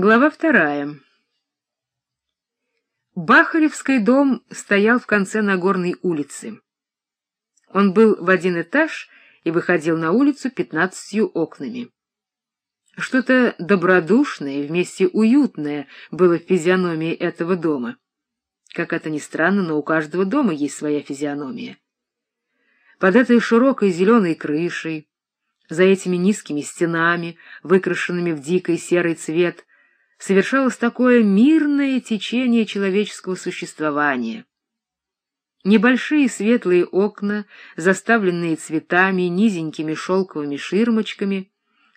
Глава вторая. Бахаревский дом стоял в конце Нагорной улицы. Он был в один этаж и выходил на улицу пятнадцатью окнами. Что-то добродушное и вместе уютное было в физиономии этого дома. Как это ни странно, но у каждого дома есть своя физиономия. Под этой широкой зеленой крышей, за этими низкими стенами, выкрашенными в дикий серый цвет, совершалось такое мирное течение человеческого существования. Небольшие светлые окна, заставленные цветами, низенькими шелковыми ширмочками,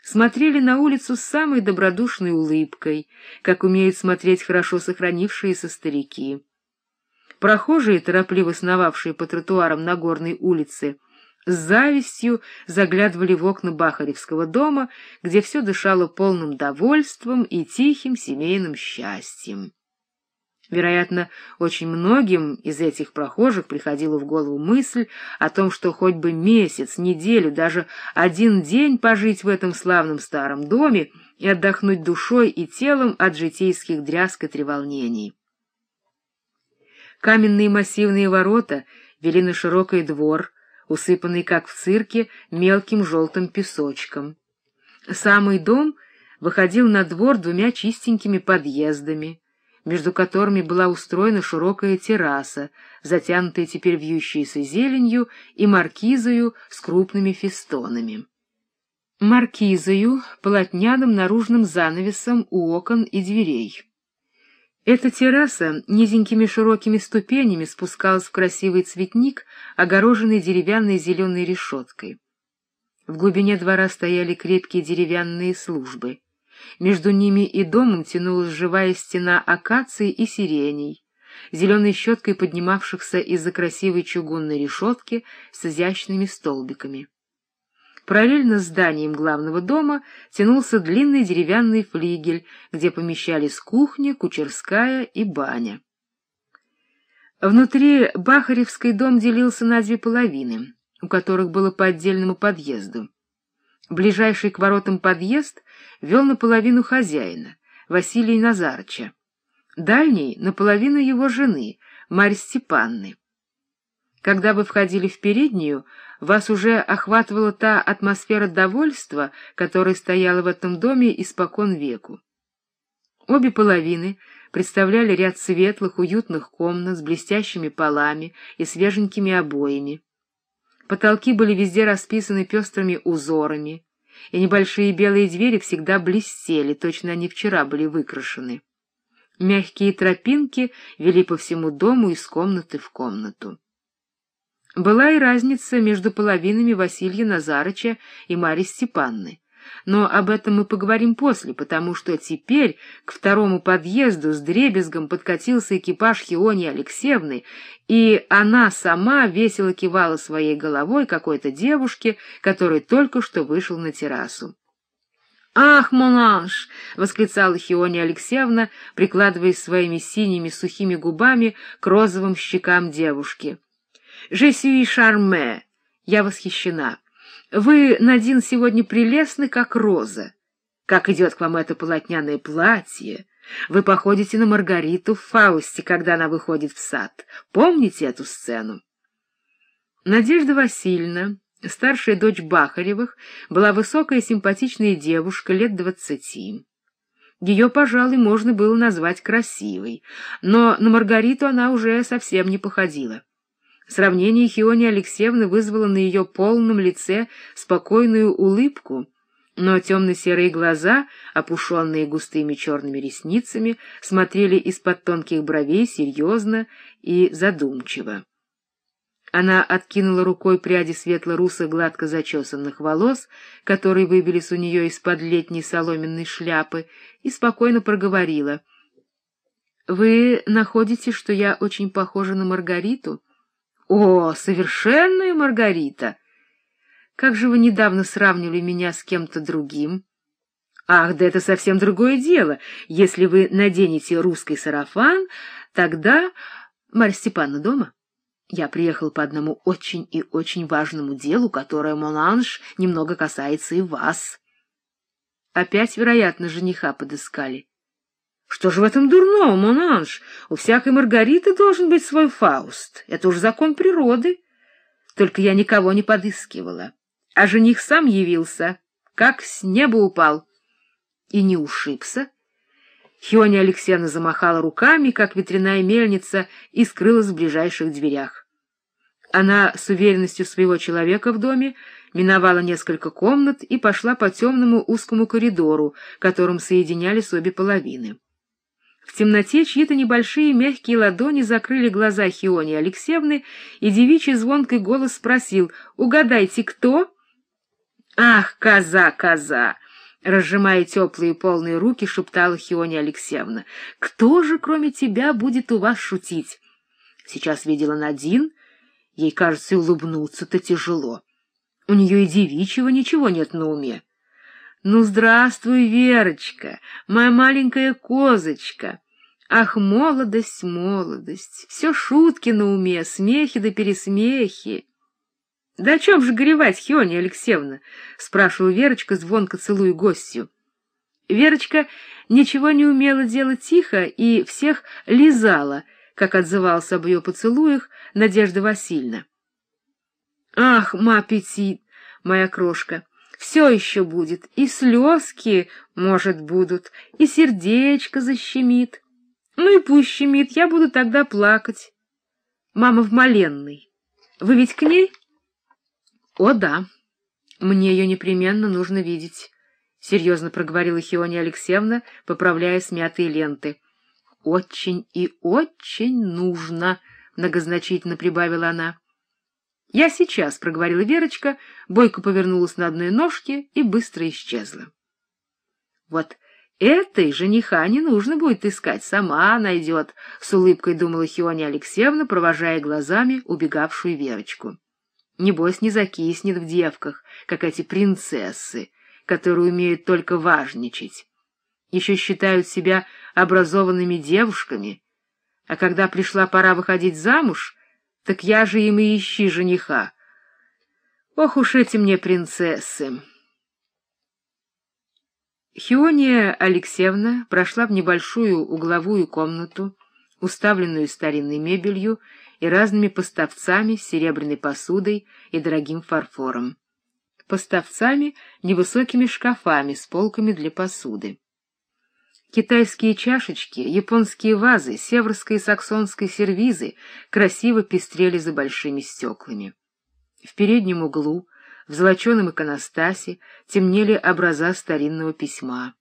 смотрели на улицу с самой добродушной улыбкой, как умеют смотреть хорошо сохранившиеся старики. Прохожие, торопливо сновавшие по тротуарам на горной улице, с завистью заглядывали в окна Бахаревского дома, где все дышало полным довольством и тихим семейным счастьем. Вероятно, очень многим из этих прохожих приходила в голову мысль о том, что хоть бы месяц, неделю, даже один день пожить в этом славном старом доме и отдохнуть душой и телом от житейских дрязг и треволнений. Каменные массивные ворота вели на широкий двор, усыпанный, как в цирке, мелким желтым песочком. Самый дом выходил на двор двумя чистенькими подъездами, между которыми была устроена широкая терраса, затянутая теперь вьющейся зеленью и маркизою с крупными фестонами. Маркизою, полотняным наружным занавесом у окон и дверей. Эта терраса низенькими широкими ступенями спускалась в красивый цветник, огороженный деревянной зеленой решеткой. В глубине двора стояли крепкие деревянные службы. Между ними и домом тянулась живая стена акаций и сиреней, зеленой щеткой поднимавшихся из-за красивой чугунной решетки с изящными столбиками. Параллельно с зданием главного дома тянулся длинный деревянный флигель, где помещались кухня, кучерская и баня. Внутри Бахаревский дом делился на две половины, у которых было по отдельному подъезду. Ближайший к воротам подъезд вел наполовину хозяина, Василия Назарыча, дальний — наполовину его жены, Марьи Степанны. Когда вы входили в переднюю, вас уже охватывала та атмосфера довольства, которая стояла в этом доме испокон веку. Обе половины представляли ряд светлых, уютных комнат с блестящими полами и свеженькими обоями. Потолки были везде расписаны пестрыми узорами, и небольшие белые двери всегда блестели, точно они вчера были выкрашены. Мягкие тропинки вели по всему дому из комнаты в комнату. Была и разница между половинами Василия Назарыча и Марьи Степанны. Но об этом мы поговорим после, потому что теперь к второму подъезду с дребезгом подкатился экипаж Хиони Алексеевны, и она сама весело кивала своей головой какой-то девушке, который только что вышел на террасу. «Ах, Монанж!» — восклицала Хиония Алексеевна, прикладываясь своими синими сухими губами к розовым щекам девушки. «Je suis charmée!» Я восхищена. Вы, Надин, сегодня прелестны, как роза. Как идет к вам это полотняное платье. Вы походите на Маргариту в Фаусте, когда она выходит в сад. Помните эту сцену? Надежда Васильевна, старшая дочь Бахаревых, была высокая симпатичная девушка лет двадцати. Ее, пожалуй, можно было назвать красивой, но на Маргариту она уже совсем не походила. Сравнение Хиони Алексеевны вызвало на ее полном лице спокойную улыбку, но темно-серые глаза, опушенные густыми черными ресницами, смотрели из-под тонких бровей серьезно и задумчиво. Она откинула рукой пряди светло-русых гладко зачесанных волос, которые выбились у нее из-под летней соломенной шляпы, и спокойно проговорила. — Вы находите, что я очень похожа на Маргариту? — о, совершенная Маргарита! Как же вы недавно сравнивали меня с кем-то другим? Ах, да это совсем другое дело. Если вы наденете русский сарафан, тогда... Марья Степановна дома? Я приехал по одному очень и очень важному делу, которое, Моланж, немного касается и вас. Опять, вероятно, жениха подыскали. Что же в этом дурного, Монанж? У всякой Маргариты должен быть свой Фауст. Это уж закон природы. Только я никого не подыскивала. А жених сам явился, как с неба упал. И не ушибся. Хиония Алексеевна замахала руками, как ветряная мельница, и скрылась в ближайших дверях. Она с уверенностью своего человека в доме миновала несколько комнат и пошла по темному узкому коридору, которым соединялись обе половины. В темноте чьи-то небольшие мягкие ладони закрыли глаза Хиони Алексеевны, и девичий звонкий голос спросил «Угадайте, кто?» «Ах, коза, коза!» Разжимая теплые полные руки, шептала Хиони Алексеевна. «Кто же, кроме тебя, будет у вас шутить?» Сейчас видела Надин. Ей, кажется, улыбнуться-то тяжело. У нее и девичьего ничего нет на уме. Ну, здравствуй, Верочка, моя маленькая козочка. Ах, молодость, молодость, все шутки на уме, смехи да пересмехи. — Да о чем же горевать, Хиония Алексеевна? — спрашивала Верочка, звонко целуя гостью. Верочка ничего не умела делать тихо и всех лизала, как отзывался об ее поцелуях Надежда Васильевна. — Ах, ма аппетит, моя крошка! — все еще будет, и слезки, может, будут, и сердечко защемит. Ну и пусть щемит, я буду тогда плакать. Мама в Маленной. Вы ведь к ней? О, да. Мне ее непременно нужно видеть, — серьезно проговорила Хиония Алексеевна, поправляя смятые ленты. Очень и очень нужно, — многозначительно прибавила она. «Я сейчас», — проговорила Верочка, бойко повернулась на одной ножке и быстро исчезла. «Вот этой жениха не нужно будет искать, сама найдет», — с улыбкой думала Хиония Алексеевна, провожая глазами убегавшую Верочку. «Небось, не закиснет в девках, как эти принцессы, которые умеют только важничать. Еще считают себя образованными девушками, а когда пришла пора выходить замуж — так я же им и ищи жениха. Ох уж эти мне принцессы! Хиония Алексеевна прошла в небольшую угловую комнату, уставленную старинной мебелью и разными поставцами с серебряной посудой и дорогим фарфором. Поставцами — невысокими шкафами с полками для посуды. Китайские чашечки, японские вазы, северской и саксонской сервизы красиво пестрели за большими стеклами. В переднем углу, в золоченом иконостасе, темнели образа старинного письма.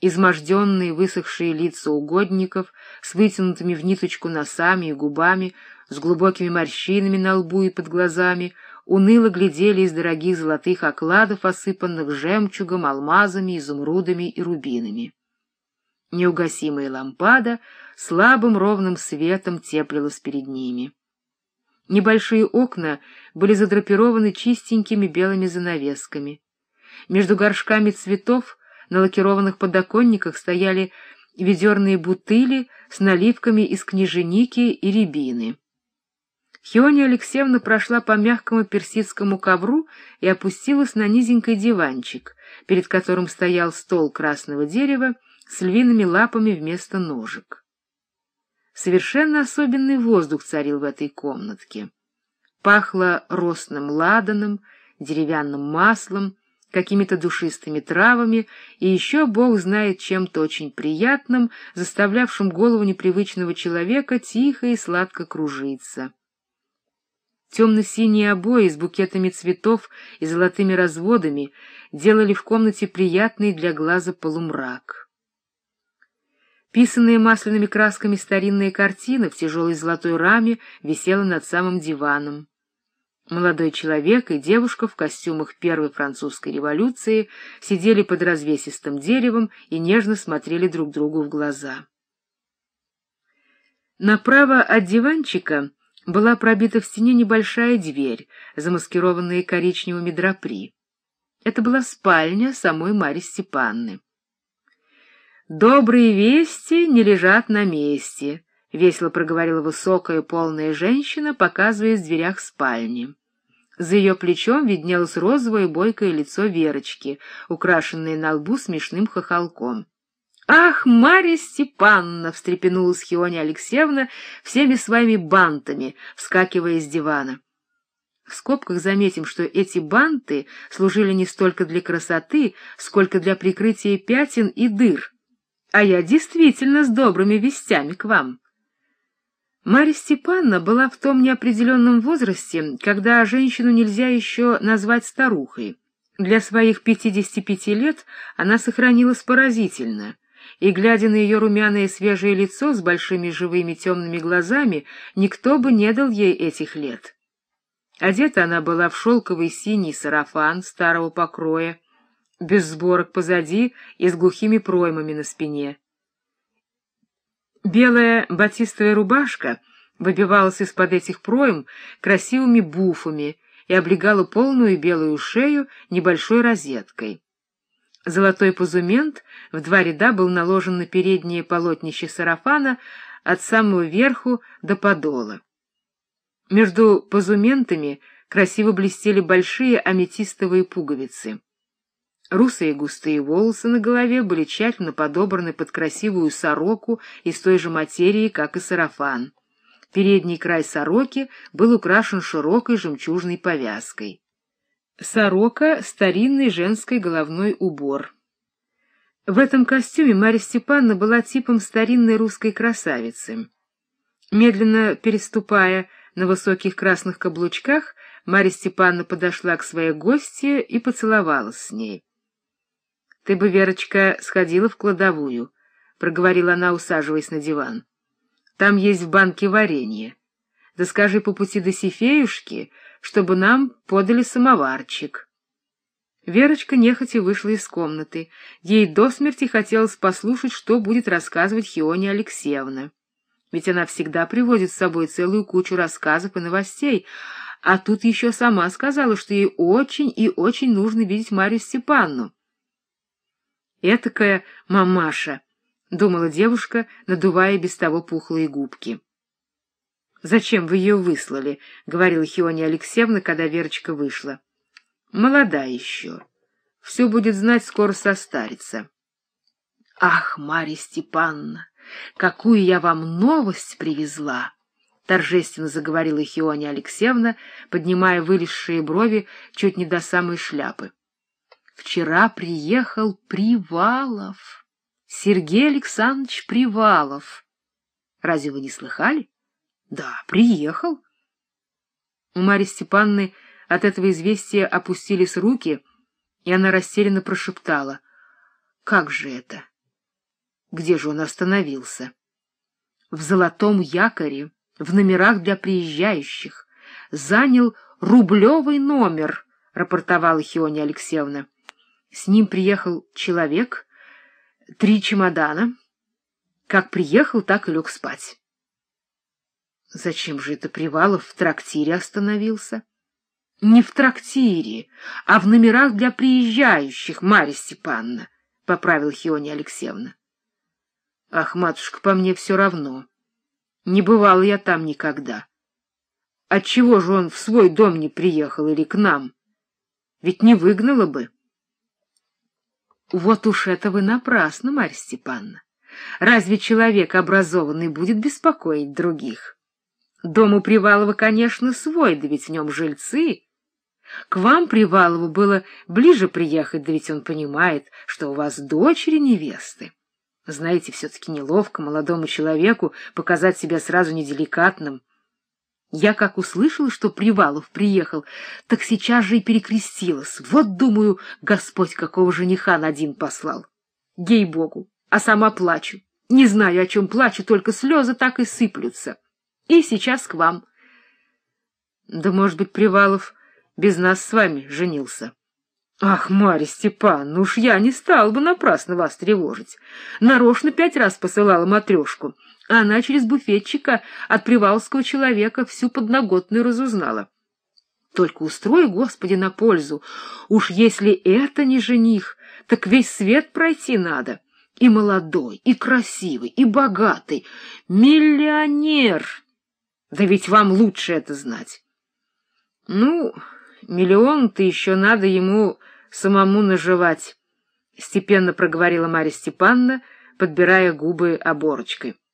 Изможденные высохшие лица угодников с вытянутыми в ниточку носами и губами, с глубокими морщинами на лбу и под глазами, уныло глядели из дорогих золотых окладов, осыпанных жемчугом, алмазами, изумрудами и рубинами. Неугасимая лампада слабым ровным светом теплилась перед ними. Небольшие окна были задрапированы чистенькими белыми занавесками. Между горшками цветов на лакированных подоконниках стояли ведерные бутыли с наливками из княженики и рябины. Хиония Алексеевна прошла по мягкому персидскому ковру и опустилась на низенький диванчик, перед которым стоял стол красного дерева с львиными лапами вместо ножек. Совершенно особенный воздух царил в этой комнатке. Пахло росным ладаном, деревянным маслом, какими-то душистыми травами и еще бог знает чем-то очень приятным, заставлявшим голову непривычного человека тихо и сладко кружиться. Темно-синие обои с букетами цветов и золотыми разводами делали в комнате приятный для глаза полумрак. Писанная масляными красками старинная картина в тяжелой золотой раме висела над самым диваном. Молодой человек и девушка в костюмах Первой французской революции сидели под развесистым деревом и нежно смотрели друг другу в глаза. Направо от диванчика была пробита в стене небольшая дверь, замаскированная коричневыми драпри. Это была спальня самой Марьи Степанны. «Добрые вести не лежат на месте», — весело проговорила высокая полная женщина, показывая в дверях спальни. За ее плечом виднелось розовое бойкое лицо Верочки, украшенное на лбу смешным хохолком. «Ах, Марья Степановна!» — встрепенулась Хиония Алексеевна всеми своими бантами, вскакивая с дивана. В скобках заметим, что эти банты служили не столько для красоты, сколько для прикрытия пятен и дыр. А я действительно с добрыми вестями к вам. Марья Степановна была в том неопределенном возрасте, когда женщину нельзя еще назвать старухой. Для своих пятидесяти пяти лет она сохранилась поразительно — и, глядя на ее румяное свежее лицо с большими живыми темными глазами, никто бы не дал ей этих лет. Одета она была в шелковый синий сарафан старого покроя, без сборок позади и с глухими проймами на спине. Белая батистовая рубашка выбивалась из-под этих пройм красивыми буфами и облегала полную белую шею небольшой розеткой. Золотой позумент в два ряда был наложен на переднее полотнище сарафана от самого верху до подола. Между позументами красиво блестели большие аметистовые пуговицы. Русые густые волосы на голове были тщательно подобраны под красивую сороку из той же материи, как и сарафан. Передний край сороки был украшен широкой жемчужной повязкой. Сорока — старинный женский головной убор. В этом костюме Марья Степановна была типом старинной русской красавицы. Медленно переступая на высоких красных каблучках, Марья Степановна подошла к своей гостье и поцеловалась с ней. — Ты бы, Верочка, сходила в кладовую, — проговорила она, усаживаясь на диван. — Там есть в банке варенье. Да скажи по пути до Сифеюшки, чтобы нам подали самоварчик. Верочка нехотя вышла из комнаты. Ей до смерти хотелось послушать, что будет рассказывать Хиония Алексеевна. Ведь она всегда приводит с собой целую кучу рассказов и новостей, а тут еще сама сказала, что ей очень и очень нужно видеть Марию Степанну. «Этакая мамаша», — думала девушка, надувая без того пухлые губки. Зачем вы ее выслали? — говорила Хиония Алексеевна, когда Верочка вышла. — Молода еще. Все будет знать, скоро состарится. — Ах, Марья Степановна, какую я вам новость привезла! — торжественно заговорила Хиония Алексеевна, поднимая вылезшие брови чуть не до самой шляпы. — Вчера приехал Привалов. Сергей Александрович Привалов. Разве вы не слыхали? — да, приехал. У Марьи Степанны от этого известия опустились руки, и она растерянно прошептала. — Как же это? Где же он остановился? — В золотом якоре, в номерах для приезжающих. Занял рублевый номер, — рапортовала Хиония Алексеевна. С ним приехал человек, три чемодана. Как приехал, так и лег спать. Зачем же это Привалов в трактире остановился? Не в трактире, а в номерах для приезжающих, Марья Степановна, — поправил Хиония Алексеевна. Ах, матушка, по мне все равно. Не бывал я там никогда. Отчего же он в свой дом не приехал или к нам? Ведь не выгнала бы. Вот уж это вы напрасно, Марья Степановна. Разве человек образованный будет беспокоить других? Дом у Привалова, конечно, свой, да ведь в нем жильцы. К вам, Привалову, было ближе приехать, да ведь он понимает, что у вас дочери невесты. Знаете, все-таки неловко молодому человеку показать себя сразу неделикатным. Я как услышала, что Привалов приехал, так сейчас же и перекрестилась. Вот, думаю, Господь какого жениха на один послал. Гей-богу, а сама плачу. Не знаю, о чем плачу, только слезы так и сыплются и сейчас к вам. Да, может быть, Привалов без нас с вами женился. Ах, Марья Степановна, уж я не стал бы напрасно вас тревожить. Нарочно пять раз посылала матрешку, она через буфетчика от привалского человека всю подноготную разузнала. Только устрой, Господи, на пользу. Уж если это не жених, так весь свет пройти надо. И молодой, и красивый, и богатый. Миллионер! Да ведь вам лучше это знать. Ну, миллион-то еще надо ему самому наживать, — степенно проговорила Марья Степановна, подбирая губы оборочкой. —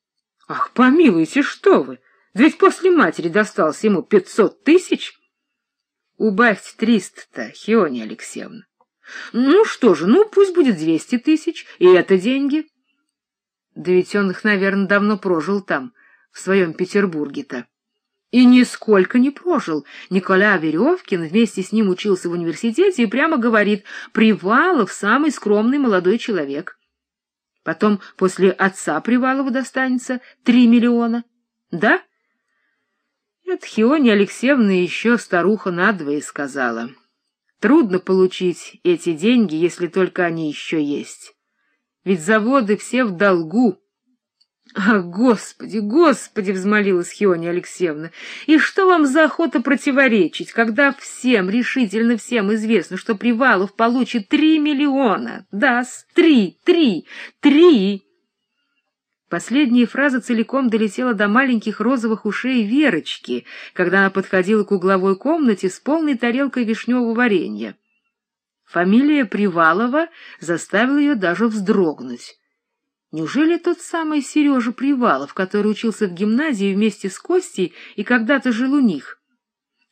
Ах, помилуйте, что вы! Ведь после матери достался ему пятьсот тысяч. — Убавьте триста-то, Хиония Алексеевна. — Ну что же, ну пусть будет двести тысяч, и это деньги. Да ведь он их, наверное, давно прожил там, в своем Петербурге-то. И нисколько не прожил. Николя Веревкин вместе с ним учился в университете и прямо говорит, Привалов самый скромный молодой человек. Потом после отца Привалова достанется три миллиона. Да? Это Хиония Алексеевна еще старуха надвое сказала. Трудно получить эти деньги, если только они еще есть. Ведь заводы все в долгу. «Ах, Господи, Господи!» — взмолилась Хиония Алексеевна. «И что вам за охота противоречить, когда всем, решительно всем известно, что Привалов получит три миллиона? Даст три, три, три!» Последняя фраза целиком долетела до маленьких розовых ушей Верочки, когда она подходила к угловой комнате с полной тарелкой вишневого варенья. Фамилия Привалова заставила ее даже вздрогнуть. Неужели тот самый Сережа Привалов, который учился в гимназии вместе с Костей и когда-то жил у них?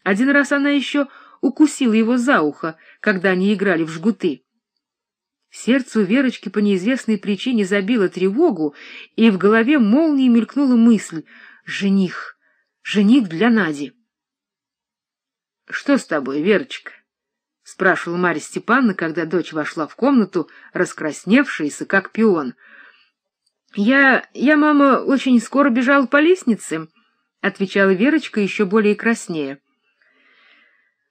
Один раз она еще укусила его за ухо, когда они играли в жгуты. Сердцу Верочки по неизвестной причине забило тревогу, и в голове молнией мелькнула мысль «Жених! Жених для Нади!» «Что с тобой, Верочка?» — спрашивала Марья Степановна, когда дочь вошла в комнату, раскрасневшаяся, как пион — я, я, мама, очень скоро бежала по лестнице, отвечала Верочка еще более краснее.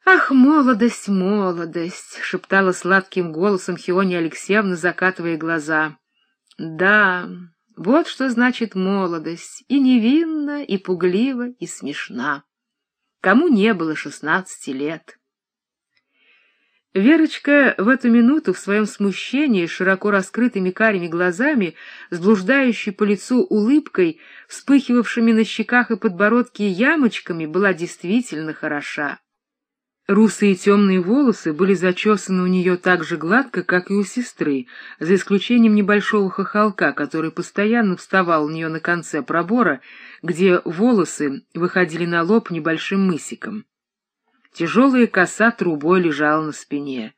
Ах, молодость, молодость, шептала сладким голосом Хиония Алексеевна, закатывая глаза. Да, вот что значит молодость, и невинна, и пуглива, и смешна. Кому не было шестнадцати лет? Верочка в эту минуту в своем смущении, широко раскрытыми карими глазами, с блуждающей по лицу улыбкой, вспыхивавшими на щеках и подбородке ямочками, была действительно хороша. Русые темные волосы были зачесаны у нее так же гладко, как и у сестры, за исключением небольшого хохолка, который постоянно вставал у нее на конце пробора, где волосы выходили на лоб небольшим мысиком. Тяжелая коса трубой лежала на спине.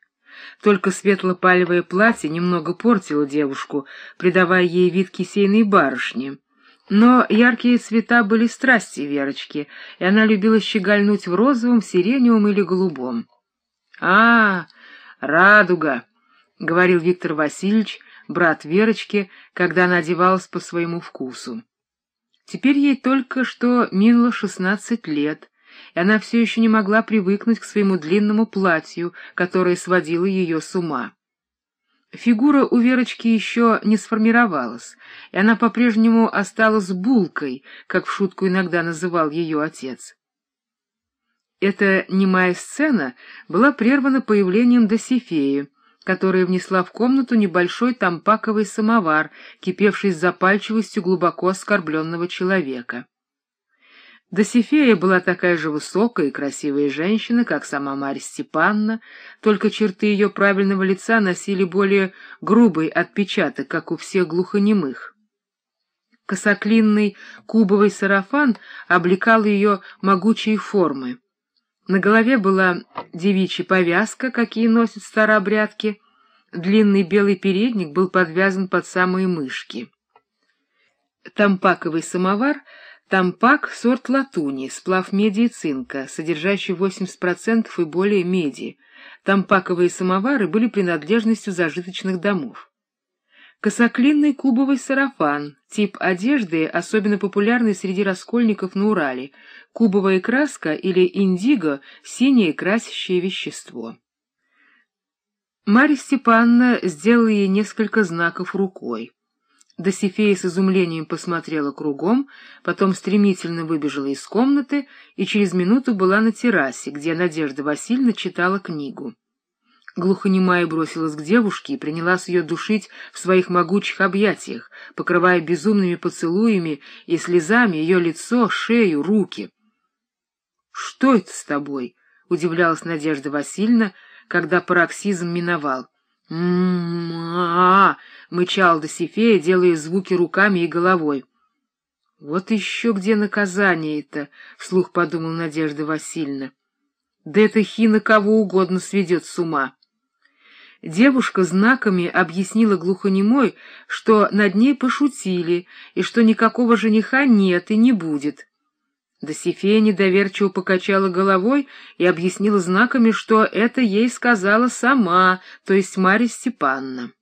Только светло-палевое платье немного портило девушку, придавая ей вид кисейной барышни. Но яркие цвета были страсти Верочки, и она любила щегольнуть в розовом, сиреневом или голубом. — А, радуга! — говорил Виктор Васильевич, брат Верочки, когда она одевалась по своему вкусу. Теперь ей только что минуло шестнадцать лет — и она все еще не могла привыкнуть к своему длинному платью, которое сводило ее с ума. Фигура у Верочки еще не сформировалась, и она по-прежнему осталась булкой, как в шутку иногда называл ее отец. Эта немая сцена была прервана появлением Досифеи, которая внесла в комнату небольшой тампаковый самовар, кипевший с запальчивостью глубоко оскорбленного человека. Досифея была такая же высокая и красивая женщина, как сама Марья Степанна, только черты ее правильного лица носили более грубый отпечаток, как у всех глухонемых. Косоклинный кубовый сарафан облекал ее могучие формы. На голове была девичья повязка, какие носят старообрядки, длинный белый передник был подвязан под самые мышки. Тампаковый самовар — Тампак — сорт латуни, сплав меди и цинка, содержащий 80% и более меди. Тампаковые самовары были принадлежностью зажиточных домов. Косоклинный кубовый сарафан, тип одежды, особенно популярный среди раскольников на Урале, кубовая краска или индиго — синее красящее вещество. Марья Степановна сделала ей несколько знаков рукой. Досифея с изумлением посмотрела кругом, потом стремительно выбежала из комнаты и через минуту была на террасе, где Надежда Васильевна читала книгу. Глухонемая бросилась к девушке и принялась ее душить в своих могучих объятиях, покрывая безумными поцелуями и слезами ее лицо, шею, руки. — Что это с тобой? — удивлялась Надежда Васильевна, когда пароксизм миновал. — М-м-а! — мычал Досифея, делая звуки руками и головой. — Вот еще где наказание-то, — вслух подумал Надежда Васильевна. — Да эта хина кого угодно сведет с ума. Девушка знаками объяснила глухонемой, что над ней пошутили, и что никакого жениха нет и не будет. Досифея недоверчиво покачала головой и объяснила знаками, что это ей сказала сама, то есть Марья Степановна.